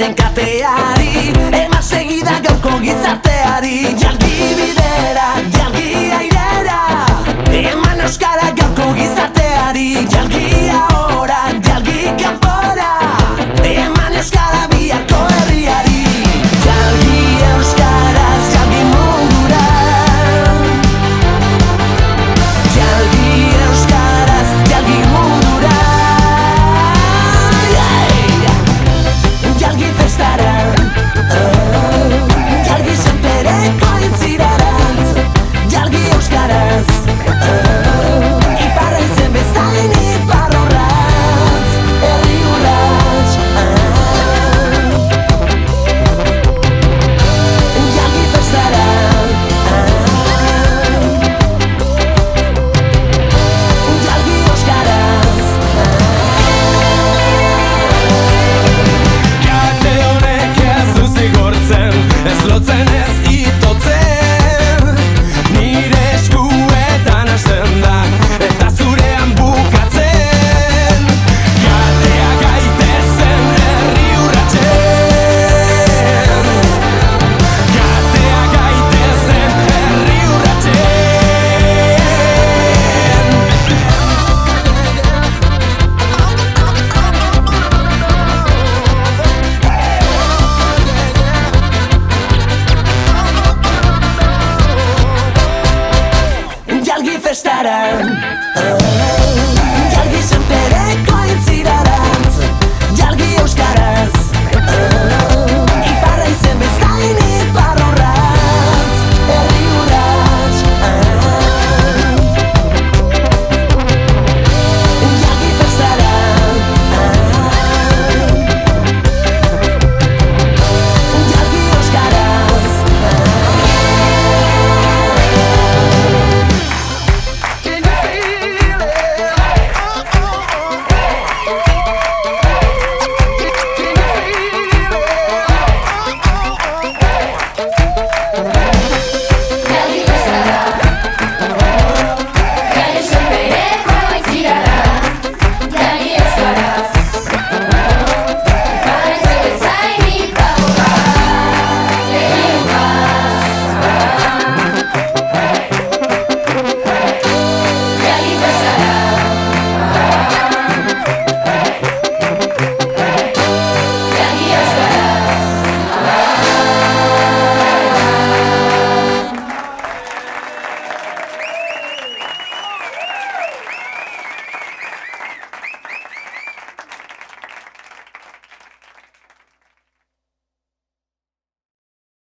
Gizartearen kateari Ema segida gauko gizarteari. Jaldi bidera matter. Oh.